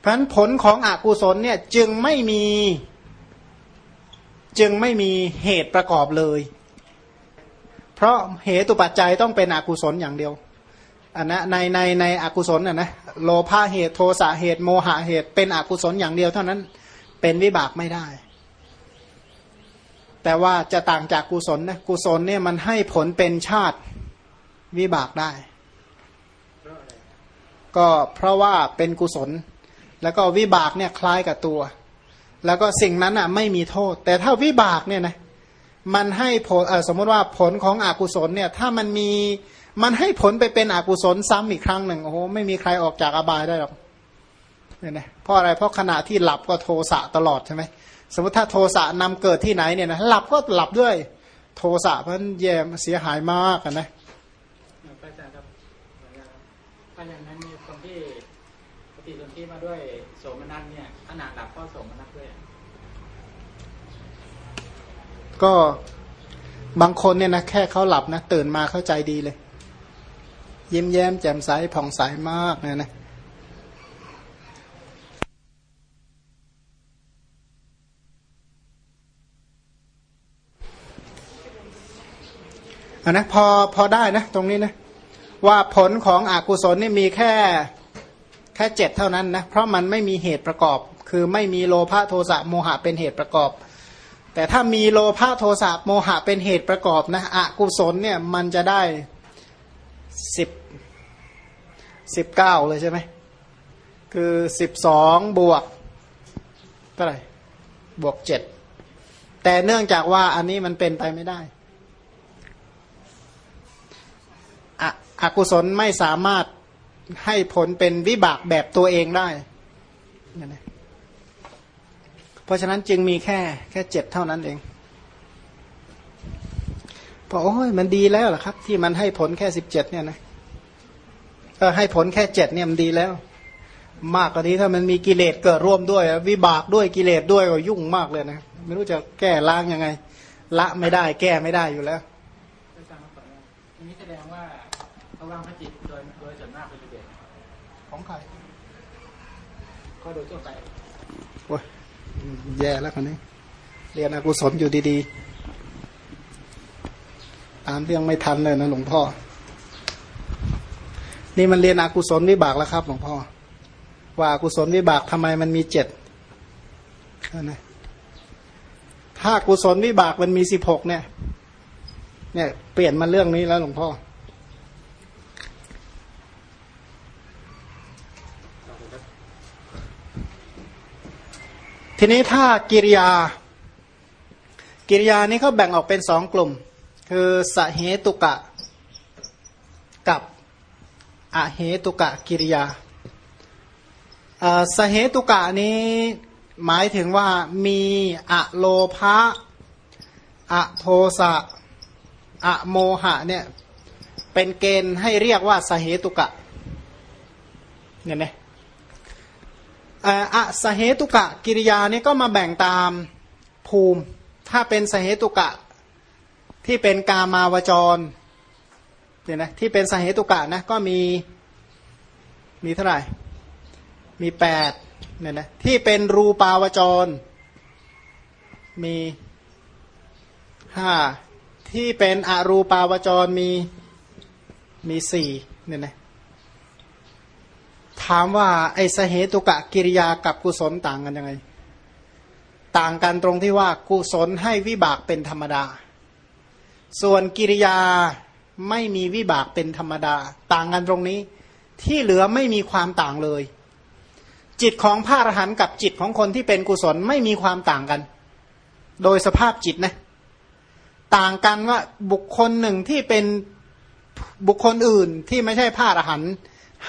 เพราะฉะนั้นผลของอกุศลเนี่ยจึงไม่มีจึงไม่มีเหตุประกอบเลย เพราะเหตุปัจจัยต้องเป็นอกุศลอย่างเดียวอันนะในในในอกุศลอะนะโลภะเหตุโทสะเหตุโมหะเหตุเป็นอกุศลอย่างเดียวเท่านั้นเป็นวิบากไม่ได้ แต่ว่าจะต่างจากกุศลนะกุศลเนี่ยมันให้ผลเป็นชาติวิบากได้ ก็เพราะว่าเป็นกุศล แล้วก็วิบากเนี่ยคล้ายกับตัว แล้วก็สิ่งนั้นอะไม่มีโทษ แต่ถ้าวิบากเนี่ยนะมันให้ผลสมมติว่าผลของอกุศลเนี่ยถ้ามันมีมันให้ผลไปเป็นอกุศลซ้ำอีกครั้งหนึ่งโอ้โหไม่มีใครออกจากอบายได้หรอกเนี่ยนะเพราะอะไรเพราะขณะที่หลับก็โทสะตลอดใช่ไหมสมมติถ้าโทสะนำเกิดที่ไหนเนี่ยนะหลับก็หลับด้วย โทสะเพราะแย่เสียหายมากนะอาจารย์ครับถ้าอย่างนั้นมีคนที่ปฏิสนธิมาด้วยโสมนัสเนี่ยขณะหลับก็โสมนัสด้วย ก็บางคนเนี่ยนะแค่เขาหลับนะตื่นมาเข้าใจดีเลย ยิ้มแย้มแจ่มใสผ่องใสมากนะนะอันนะพอพอได้นะตรงนี้นะ ว่าผลของอกุศลนี่มีแค่แค่เจ็ดเท่านั้นนะ เพราะมันไม่มีเหตุประกอบ คือไม่มีโลภะโทสะโมหะเป็นเหตุประกอบ แต่ถ้ามีโลภะโทสะโมหะเป็นเหตุประกอบนะอกุศลเนี่ยมันจะได้สิบสิบเก้าเลยใช่ไหมคือสิบสองบวกเท่าไหร่บวกเจ็ดแต่เนื่องจากว่าอันนี้มันเป็นไปไม่ได้อกุศลไม่สามารถให้ผลเป็นวิบากแบบตัวเองได้เพ ราะฉะนั้นจึงมีแค่แค่เจ็ดเท่านั้นเองพอโอ้ยมันดีแล้วล่ะครับ ที่มันให้ผลแค่สิบเจ็ดเนี่ยนะก็ให้ผลแค่เจ็ดเนี่ยมันดีแล้ว มากกว่านี้ถ้ามันมีกิเลสเกิดร่วมด้วย วิบากด้วยกิเลสด้วยก็ยุ่งมากเลยนะไม่รู้จะแก้ล้างยังไง ละไม่ได้ แก้ไม่ได้อยู่แล้วนี้แสดงว่าเขาวางพระจิตโดยโดยส่วนมากเป็นกิเลสของใครก็โดยทั่วไปโอ้ย แย่แล้วคนนี้ เรียนอกุศลอยู่ดีๆ ตามเรื่องไม่ทันเลยนะหลวงพ่อ นี่มันเรียนอกุศลวิบากแล้วครับหลวงพ่อ ว่าอกุศลวิบากทำไมมันมีเจ็ดนะถ้ากุศลวิบากมันมีสิบหกเนี่ย เนี่ย เปลี่ยนมาเรื่องนี้แล้วหลวงพ่อ ทีนี้ถ้ากิริยา กิริยานี้เขาแบ่งออกเป็นสองกลุ่ม คือสเหตุกะ กับอเหตุกะกิริยาสเหตุกะนี้หมายถึงว่ามีอะโลภะอะโทสะอะโมหะเนี่ยเป็นเกณฑ์ให้เรียกว่าสเหตุกะเนี่ยนะ อะสเหตุกะกิริยานี่ก็มาแบ่งตามภูมิ ถ้าเป็นสเหตุกะที่เป็นกามาวจรเนี่ยนะที่เป็นสเหตุกะนะก็มีมีเท่าไหร่ มีแปดเนี่ยนะที่เป็นรูปาวจร มีห้าที่เป็นอรูปาวจรมีมีสี่เนี่ยนะ ถามว่าไอสเหตุกะกิริยากับกุศลต่างกันยังไง ต่างกันตรงที่ว่ากุศลให้วิบากเป็นธรรมดา ส่วนกิริยาไม่มีวิบากเป็นธรรมดา ต่างกันตรงนี้ ที่เหลือไม่มีความต่างเลย จิตของพระอรหันต์กับจิตของคนที่เป็นกุศลไม่มีความต่างกัน โดยสภาพจิตนะต่างกันว่าบุคคลหนึ่งที่เป็นบุคคลอื่นที่ไม่ใช่พระอรหันต์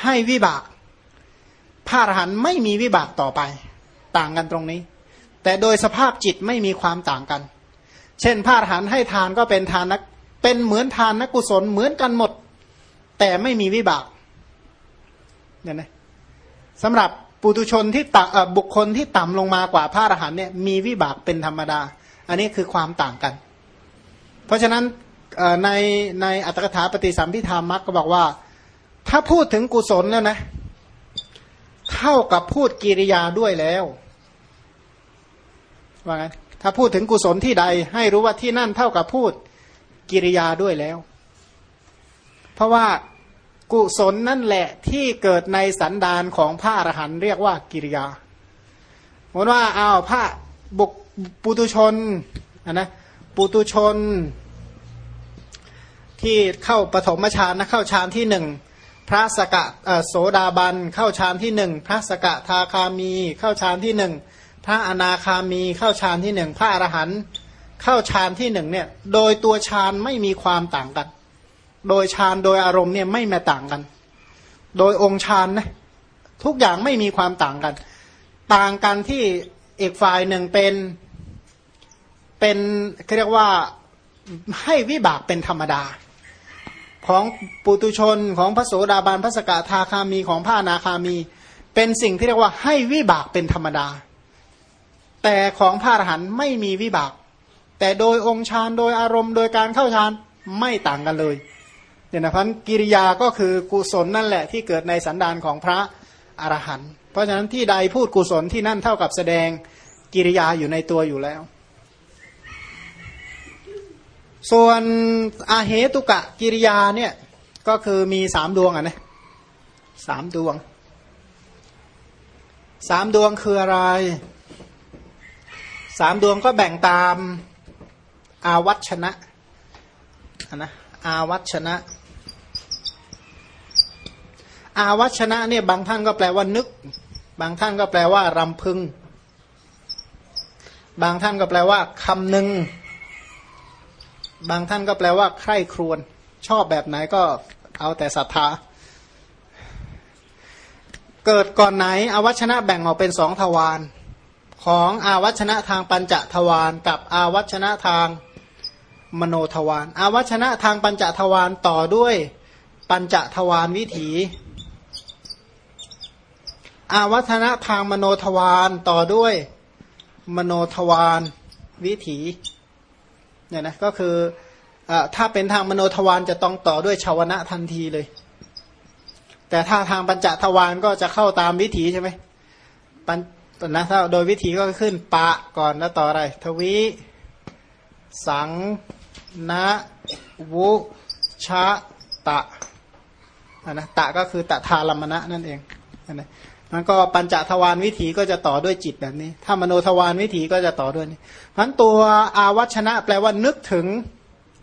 ให้วิบาก พระอรหันต์ไม่มีวิบากต่อไป ต่างกันตรงนี้ แต่โดยสภาพจิตไม่มีความต่างกัน เช่นพระอรหันต์ให้ทานก็เป็นทานนักเป็นเหมือนทานนักกุศลเหมือนกันหมด แต่ไม่มีวิบากเนี่ยนะสำหรับปุตุชนที่ต่บุคคลที่ต่ำลงมากว่าพระอรหันต์เนี่ยมีวิบากเป็นธรรมดา อันนี้คือความต่างกัน เพราะฉะนั้นในในอัตถกถาปฏิสัมพิธามักก็บอกว่า ถ้าพูดถึงกุศลแล้วนะ เท่ากับพูดกิริยาด้วยแล้วว่าไงถ้าพูดถึงกุศลที่ใด ให้รู้ว่าที่นั่นเท่ากับพูดกิริยาด้วยแล้ว เพราะว่ากุศลนั่นแหละที่เกิดในสันดานของพระอรหันต์เรียกว่ากิริยาเหมือนว่าเอาพระบุกปุตุชนนะปุตุชน ที่เข้าปฐมฌานนะเข้าฌานที่หนึ่ง พระสกะโสดาบันเข้าฌานที่หนึ่งพระสกะทาคามีเข้าฌานที่หนึ่งพระอนาคามีเข้าฌานที่หนึ่งพระอรหันต์เข้าฌานที่หนึ่งเนี่ยโดยตัวฌานไม่มีความต่างกัน โดยฌานโดยอารมณ์เนี่ยไม่มาต่างกัน โดยองค์ฌานนะทุกอย่างไม่มีความต่างกัน ต่างกันที่อีกฝ่ายหนึ่งเป็นเป็นเรียกว่าให้วิบากเป็นธรรมดา ของปุตุชนของพระโสดาบันพระสกทาคามีของพระนาคามี เป็นสิ่งที่เรียกว่าให้วิบากเป็นธรรมดา แต่ของพระอรหันต์ไม่มีวิบาก แต่โดยองค์ฌานโดยอารมณ์โดยการเข้าฌานไม่ต่างกันเลยเนี่ยนะพันกิริยาก็คือกุศลนั่นแหละที่เกิดในสันดานของพระอรหันต์เพราะฉะนั้นที่ใดพูดกุศลที่นั่นเท่ากับแสดงกิริยาอยู่ในตัวอยู่แล้ว ส่วนอาเหตุกะกิริยาเนี่ยก็คือมีสามดวงอะนะสามดวงสามดวงคืออะไรสามดวงก็แบ่งตามอาวัชนะนะอาวัชนะ อาวัชนะเนี่ยบางท่านก็แปลว่านึก บางท่านก็แปลว่ารำพึง บางท่านก็แปลว่าคำหนึ่ง บางท่านก็แปลว่าใคร่ครวญชอบแบบไหนก็เอาแต่ศรัทธา เกิดก่อนไหนอวัชนะแบ่งออกเป็นสองทวารของอาวัชนะทางปัญจทวารกับอาวัชนะทางมโนทวารอาวัชนะทางปัญจทวารต่อด้วยปัญจทวารวิถี อาวัชนะทางมโนทวารต่อด้วยมโนทวารวิถี เนี่ยนะก็คืออถ้าเป็นทางมโนทวารจะต้องต่อด้วยชาวนะทันทีเลย แต่ถ้าทางปัญจทวารก็จะเข้าตามวิถีใช่ไหมปัญนะถ้าโดยวิถีก็ขึ้นปะก่อนแล้วต่ออะไร ทวีสังนะวุชะตะนะตะก็คือตะทาลมณะนั่นเองนะ มันก็ปัญจทวารวิถีก็จะต่อด้วยจิตแบบนี้ ถ้ามโนทวารวิถีก็จะต่อด้วยนี่พันตัวอาวัชนะ แปลว่านึกถึง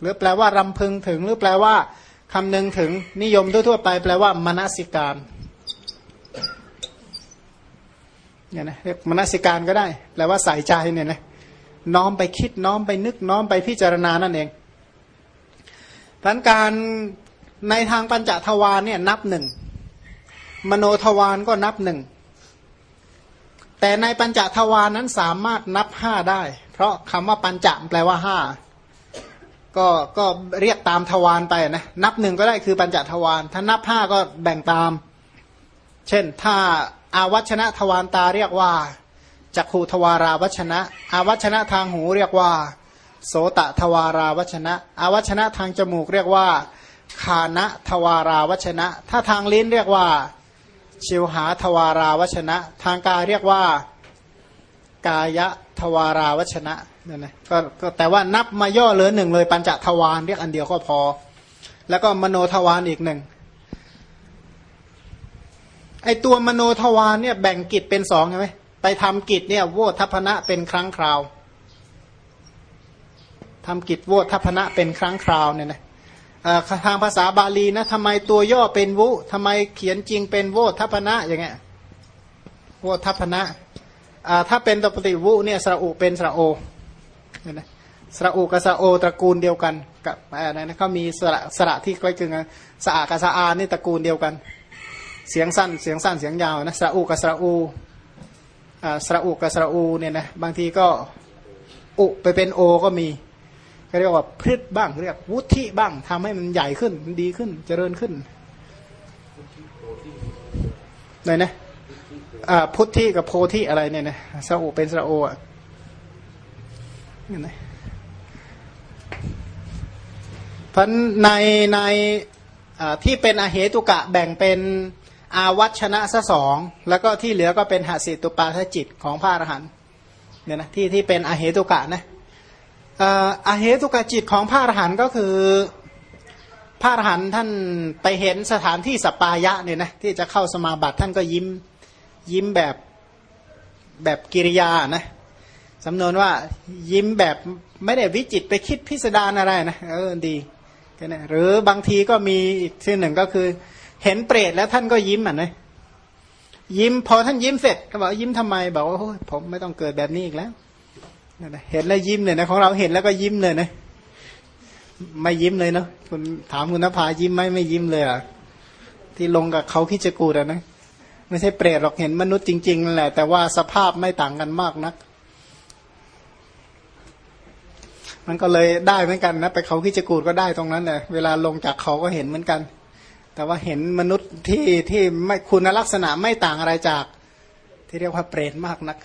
หรือแปลว่ารำพึงถึง หรือแปลว่าคำนึงถึงนิยมทั่วๆไป แปลว่ามนสิการเนี่ยนะเรียกมนสิการก็ได้ แปลว่าใส่ใจเนี่ยนะน้อมไปคิดน้อมไปนึกน้อมไปพิจารณานั่นเองพันการในทางปัญจทวารเนี่ยนับหนึ่ง มโนทวารก็นับหนึ่งแต่ในปัญจทวารนั้นสามารถนับห้าได้ เพราะคำว่าปัญจแปลว่าห้าก็ก็เรียกตามทวารไปนะนับหนึ่งก็ได้คือปัญจทวารถ้านับห้าก็แบ่งตาม เช่น ถ้าอาวัชนะทวารตาเรียกว่าจักขูทวาราวัชนะ อาวัชนะทางหูเรียกว่า โสตะทวาราวัชนะ อาวัชนะทางจมูกเรียกว่าคานะทวาราวัชนะ ถ้าทางลิ้นเรียกว่า ชิวหาทวาราวชนะ ทางกายเรียกว่า กายทวาราวชนะเนั่นนะก็แต่ว่านับมาย่อเหลือหนึ่งเลย ปัญจทวารเรียกอันเดียวก็พอ แล้วก็มโนทวารอีกหนึ่งไอตัวมโนทวารเนี่ยแบ่งกิจเป็นสองใช่ไหมไปทำกิจเนี่ยโวทัพนะเป็นครั้งคราวทำกิจโวทัพนะเป็นครั้งคราวเนี่ยนะ ทางภาษาบาลีนะทำไมตัวย่อเป็นวุทำไมเขียนจริงเป็นโวทัพนะอย่างเงี้ยโวทัพนะถ้าเป็นตปฏิวุเนี่ยสระอุเป็นสระโอเห็นไหสระอุกับสระโอตระกูลเดียวกันกับอะไรนะเขามีสระสระที่ใกล้เคียงกันสะอากับสะอานี่ตระกูลเดียวกัน เสียงสั้นเสียงสั้นเสียงยาวนะสระอุกับสระอูสระอุกับสระอูเนี่ยนะบางทีก็อุไปเป็นโอก็มี เรียกว่าพฤษบ้างเรียกวุฒิบ้างทำให้มันใหญ่ขึ้นมันดีขึ้นเจริญขึ้นเลยนะอ่าพุทธิกับโพธิอะไรเนี่ยนะสะโอเป็นสะโออะเนี่ยนะพันในในที่เป็นอเหตุกะแบ่งเป็นอาวัชนะซะสองแล้วก็ที่เหลือก็เป็นหาสิตุปาทจิตของพระอรหันต์เนี่ยนะที่ที่เป็นอเหตุกะนะ อาเหตุกจิตของพระอรหันต์ก็คือพระอรหันต์ท่านไปเห็นสถานที่สปายะเนี่ยนะที่จะเข้าสมาบัติท่านก็ยิ้มยิ้มแบบแบบกิริยานะสำนวนว่ายิ้มแบบไม่ได้วิจิตไปคิดพิสดารอะไรนะเออดีก็นะหรือบางทีก็มีอีกที่หนึ่งก็คือ เห็นเปรตแล้วท่านก็ยิ้มอะนะยิ้มพอท่านยิ้มเสร็จก็บอกยิ้มทำไมบอกว่าผมไม่ต้องเกิดแบบนี้อีกแล้ว เห็นแล้วยิ้มเลยนะของเราเห็นแล้วก็ยิ้มเลยนะไม่ยิ้มเลยเนาะคุณถามคุณนภายิ้มไหมไม่ยิ้มเลยอะที่ลงกับเขาคิจกูดอะนะไม่ใช่เปรตหรอกเห็นมนุษย์จริงๆนั่นแหละ แต่ว่าสภาพไม่ต่างกันมากนัก มันก็เลยได้เหมือนกันนะไปเขาคิจกูดก็ได้ตรงนั้นเลยเวลาลงจากเขาก็เห็นเหมือนกัน แต่ว่าเห็นมนุษย์ที่ที่ไม่คุณลักษณะไม่ต่างอะไรจาก ที่เรียกว่าเปรตมากนัก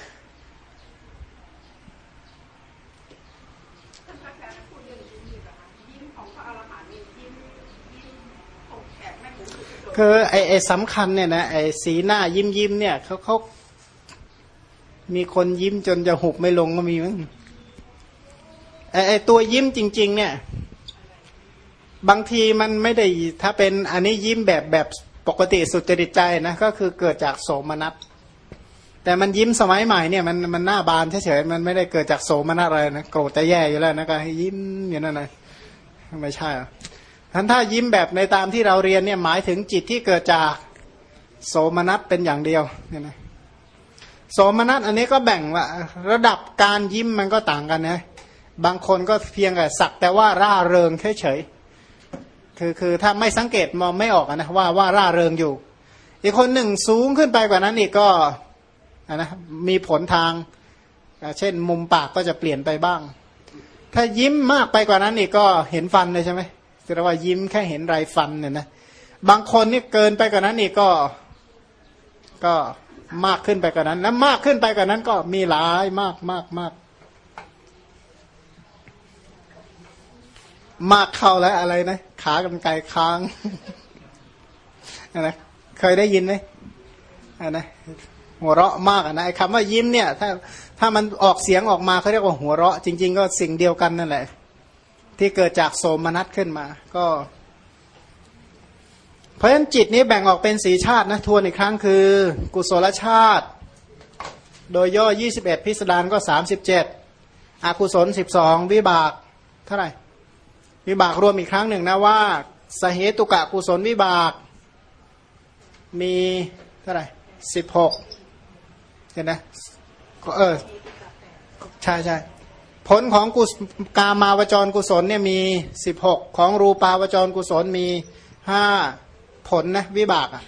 คือไอ้ไอ้สำคัญเนี่ยนะไอ้สีหน้ายิ้มยิ้มเนี่ยเขาเขามีคนยิ้มจนจะหุบไม่ลงก็มีมั้งไอ้ไอ้ตัวยิ้มจริง ๆ เนี่ย บางทีมันไม่ได้ถ้าเป็นอันนี้ยิ้มแบบแบบปกติสุจริตใจนะก็คือเกิดจากโสมนัสแต่มันยิ้มสมัยใหม่เนี่ยมันมันหน้าบานเฉยๆมันไม่ได้เกิดจากโสมนัสอะไรนะโกรธจะแย่อยู่แล้วนะก็ให้ยิ้มอย่างนั้นนะไม่ใช่ ท่านถ้ายิ้มแบบในตามที่เราเรียนเนี่ยหมายถึงจิตที่เกิดจากโสมนัสเป็นอย่างเดียวเนี่ยนะโสมนัสอันนี้ก็แบ่งว่าระดับการยิ้มมันก็ต่างกันนะบางคนก็เพียงแต่สักแต่ว่าร่าเริงเฉยๆคือคือถ้าไม่สังเกตมองไม่ออกนะว่าว่าร่าเริงอยู่ อีกคนหนึ่งสูงขึ้นไปกว่านั้นอีกก็นะมีผลทาง เช่นมุมปากก็จะเปลี่ยนไปบ้าง ถ้ายิ้มมากไปกว่านั้นอีกก็เห็นฟันเลยใช่ไหม แสดงว่ายิ้มแค่เห็นไรฟันเนี่ยนะบางคนนี่เกินไปกว่านั้นอีกก็ก็มากขึ้นไปกว่านั้นแล้วมากขึ้นไปกว่านั้นก็มีหลายมากมากมากมากเข้าแล้วอะไรนะขากำไกค้างนะเคยได้ยินไหมนะหัวเราะมากนะไอ้คำว่ายิ้มเนี่ย ถ้าถ้ามันออกเสียงออกมาเขาเรียกว่าหัวเราะ จริง ๆ ก็สิ่งเดียวกันนั่นแหละ ที่เกิดจากโสมนัสขึ้นมา ก็ เพราะฉะนั้นจิตนี้แบ่งออกเป็นสีชาตินะทวนอีกครั้งคือ กุศลชาติ โดยย่อ 21 พิสดารก็ 37อกุศล 12 วิบากเท่าไหร่ วิบากรวมอีกครั้งหนึ่งนะว่าสเหตุกะกุศลวิบาก มีเท่าไหร่16เห็นไหมเออใช่ใช่ ผลของกุกามาวจรกุศลเนี่ยมีสิบหกของรูปาวจรกุศลมีห้าผลนะวิบากอะ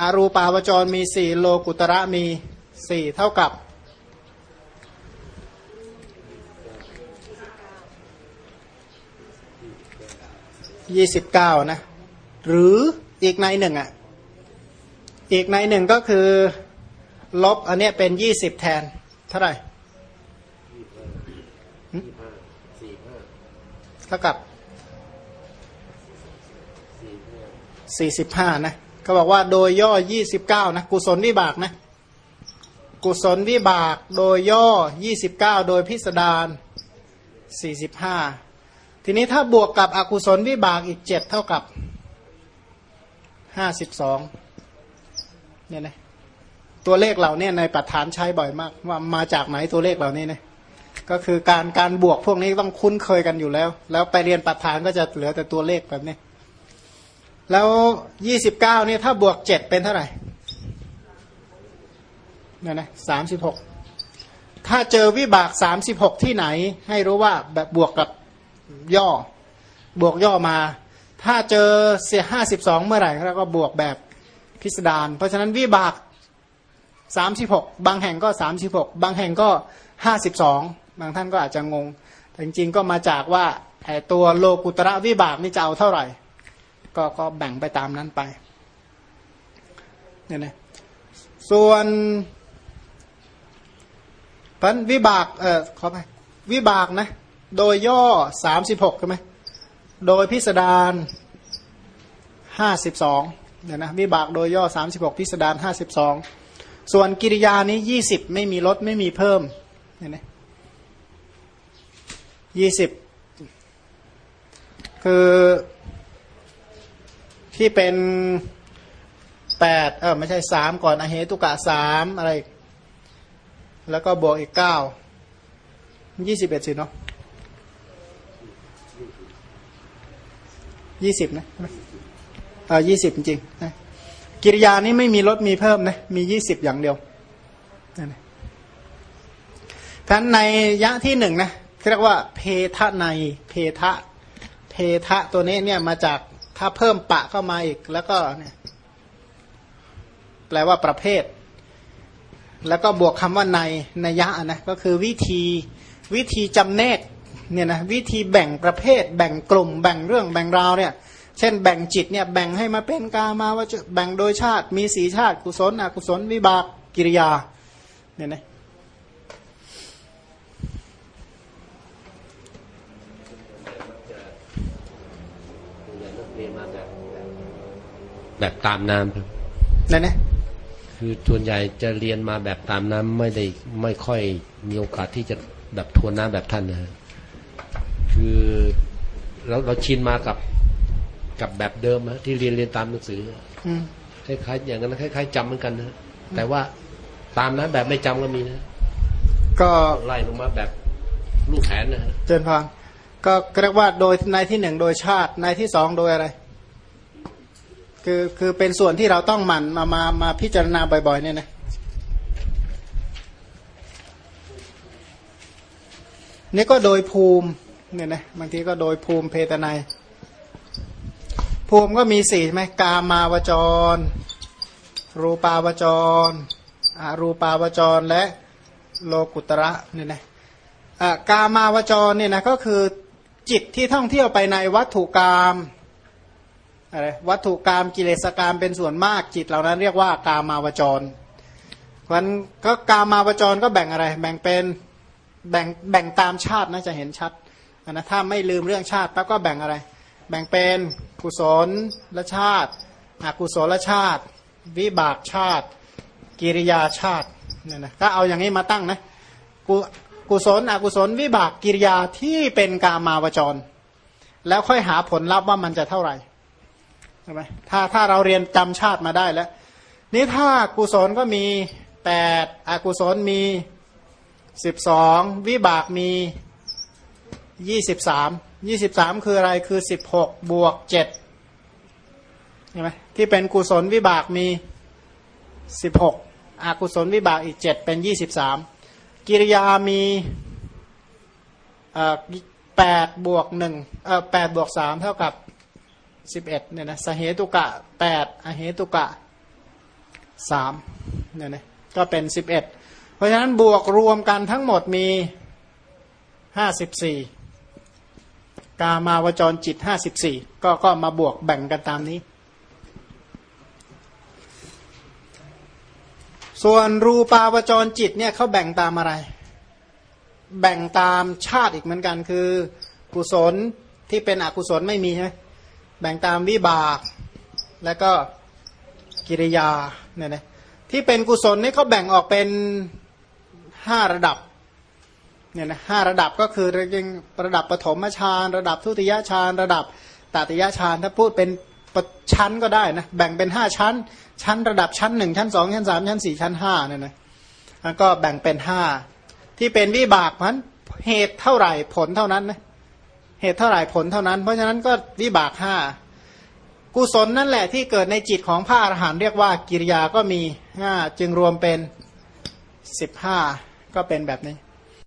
อารูปาวจรมีสี่โลกุตระมีสี่เท่ากับยี่สิบเก้านะ หรืออีกในหนึ่งอะ อีกในหนึ่งก็คือ ลบอันนี้เป็นยี่สิบแทน เท่าไหร่ เท่ากับสี่สิบห้านะเขาบอกว่าโดยย่อยี่สิบเก้านะกุศลวิบากนะกุศลวิบากโดยย่อยี่สิบเก้าโดยพิสดารสี่สิบห้าทีนี้ถ้าบวกกับอกุศลวิบากอีกเจ็ดเท่ากับห้าสิบสองเนี่ยนะตัวเลขเหล่านี้ในปัจฐานใช้บ่อยมาก ว่ามาจากไหนตัวเลขเหล่านี้นะ ก็คือการการบวกพวกนี้ต้องคุ้นเคยกันอยู่แล้ว แล้วไปเรียนปัจฐานก็จะเหลือแต่ตัวเลขแบบนี้ แล้วยี่สิบเก้านี่ถ้าบวกเจ็ดเป็นเท่าไหร่นี่ยนะสามสิบหกถ้าเจอวิบากสามสิบหกที่ไหน ให้รู้ว่าแบบบวกกับย่อ บวกย่อมา ถ้าเจอเสียห้าสิบสองเมื่อไหร่เราก็บวกแบบพิสดารเพราะฉะนั้นวิบากสามสิบหกบางแห่งก็สามสิบหกบางแห่งก็ห้าสิบสอง บางท่านก็อาจจะงง แต่จริงๆก็มาจากว่าไอ้ตัวโลกุตระวิบากนี่จะเอาเท่าไหร่ ก็ก็แบ่งไปตามนั้นไปเนี่ยนะส่วนพันวิบากเออขอไปวิบากนะ โดยย่อสามสิบหกใช่ไหมโดยพิสดารห้าสิบสองเนี่ยนะวิบากโดยย่อ36พิสดาร52ส่วนกิริยานี้20ไม่มีลดไม่มีเพิ่มเนี่ยนะ ยี่สิบคือที่เป็นแปดเออไม่ใช่สามก่อนอเหตุกะสามอะไร แล้วก็บวกอีกเก้ายี่สิบเอ็ดสิเนาะยี่สิบนะเออยี่สิบจริงนะกิริยานี้ไม่มีลดมีเพิ่มนะมียี่สิบอย่างเดียวนั่นเองท่านในยะที่หนึ่งนะ เรียกว่าเพทะในเพทะเพทะตัวนี้เนี่ยมาจากถ้าเพิ่มปะเข้ามาอีกแล้วก็เนี่ยแปลว่าประเภท แล้วก็บวกคำว่าในนยะนะก็คือวิธีวิธีจำแนกเนี่ยนะวิธีแบ่งประเภท แบ่งกลุ่ม แบ่งเรื่องแบ่งราวเนี่ยเช่นแบ่งจิตเนี่ยแบ่งให้มาเป็นกามาว่าจะแบ่งโดยชาติมีสีชาติ กุศลอกุศลวิบากกิริยาเนี่ยนะ แบบตามน้ำครับนั่นนะคือส่วนใหญ่จะเรียนมาแบบตามน้ำไม่ได้ไม่ค่อยมีโอกาสที่จะแบบทวนน้ำแบบท่านนะฮะคือเราเราชินมากับกับแบบเดิมฮะที่เรียนเรียนตามหนังสืออืมคล้ายๆอย่างนั้นคล้าย ๆจำเหมือนกันนะแต่ว่าตามนะแบบไม่จำก็มีนะ ก็ไล่ลงมาแบบลูกแขนนะฮะเจนพานก็เรียกว่าโดยในที่หนึ่งโดยชาติในที่สองโดยอะไร คือคือเป็นส่วนที่เราต้องหมั่นมามามาพิจารณาบ่อยๆเนี่ยนะนี่ก็โดยภูมิเนี่ยนะบางทีก็โดยภูมิเพตนายภูมิก็มีสี่ใช่ไหมกามาวจร รูปาวจรอารูปาวจรและโลกุตระเนี่ยนะอ่ากามาวจรเนี่ยนะก็คือจิตที่ท่องเที่ยวไปในวัตถุกรรม อะไรวัตถุกรรมกิเลสกรรมเป็นส่วนมากจิตเหล่านั้นเรียกว่ากามาวจรมันก็กามาวจรก็แบ่งอะไร แบ่งเป็นแบ่งแบ่งตามชาตินะจะเห็นชัดนะถ้าไม่ลืมเรื่องชาติปั๊บก็แบ่งอะไร แบ่งเป็นกุศลละชาติอกุศลชาติ วิบากชาติ กิริยาชาติเนี่ยนะถ้าเอาอย่างนี้มาตั้งนะกุกุศลอกุศลวิบากกิริยาที่เป็นกามาวจร แล้วค่อยหาผลลัพธ์ว่ามันจะเท่าไหร่ ช่ไหมถ้าถ้าเราเรียนจำชาติมาได้แล้ว นี่ถ้ากุศลก็มีแปดอกุศลมีสิบสองวิบากมียี่สิบสามยี่สิบสามคืออะไรคือสิบหกบวกเจ็ดใช่ไหมที่เป็นกุศลวิบากมีสิบหกอกุศลวิบากอีกเจ็ดเป็นยี่สิบสามกิริยามีแปดบวกหนึ่งอ่อแปดบวกสามเท่ากับ สิบเอ็ดเนี่ยนะสเหตุกะแปดอเหตุกะสามเนี่ยนะก็เป็นสิบเอ็ดเพราะฉะนั้นบวกรวมกันทั้งหมดมีห้าสิบสี่กามาวจรจิตห้าสิบสี่ก็ก็มาบวกแบ่งกันตามนี้ ส่วนรูปาวจรจิตเนี่ยเขาแบ่งตามอะไร แบ่งตามชาติอีกเหมือนกันคือ กุศลที่เป็นอกุศลไม่มีใช่ไหม แบ่งตามวิบาก แล้วก็กิริยาเนี่ยนะที่เป็นกุศลนี่เขาแบ่งออกเป็นห้าระดับเนี่ยนะห้าระดับก็คือระดับปฐมฌานระดับทุติยฌานระดับตติยฌานถ้าพูดเป็นชั้นก็ได้นะแบ่งเป็นห้าชั้น ชั้นระดับชั้นหนึ่งชั้นสองชั้นสามชั้นสี่ชั้นห้าเนี่ยนะแล้วก็แบ่งเป็นห้าที่เป็นวิบากมันเหตุเท่าไหร่ผลเท่านั้นนะ เหตุเท่าไหร่ผลเท่านั้น เพราะฉะนั้นก็วิบากห้ากุศลนั่นแหละที่เกิดในจิตของพระอรหันต์เรียกว่ากิริยาก็มีห้าจึงรวมเป็นสิบห้าก็เป็นแบบนี้